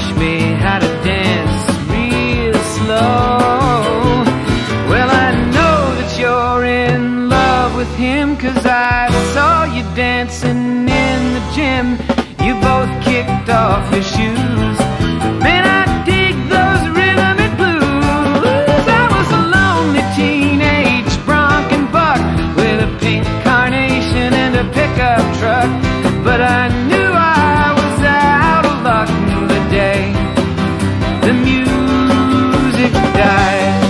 teach me how to dance real slow? Well, I know that you're in love with him, cause I saw you dancing in the gym. You both kicked off your shoes. The music died.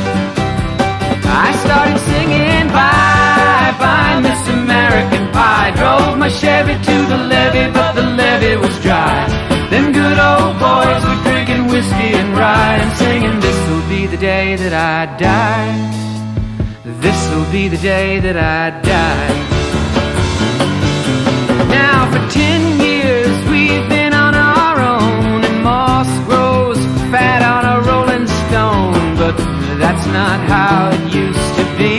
I started singing bye bye Miss American Pie. Drove my Chevy to the levee, but the levee was dry. Them good old boys were drinking whiskey and rye and singing, This'll be the day that I die. This'll be the day that I die. That's not how it used to be.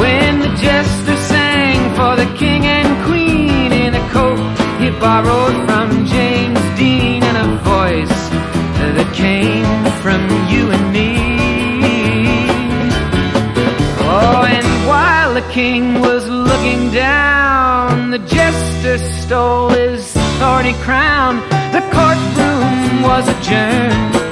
When the jester sang for the king and queen in a coat he borrowed from James Dean and a voice that came from you and me. Oh, and while the king was looking down, the jester stole his thorny crown. The courtroom was adjourned.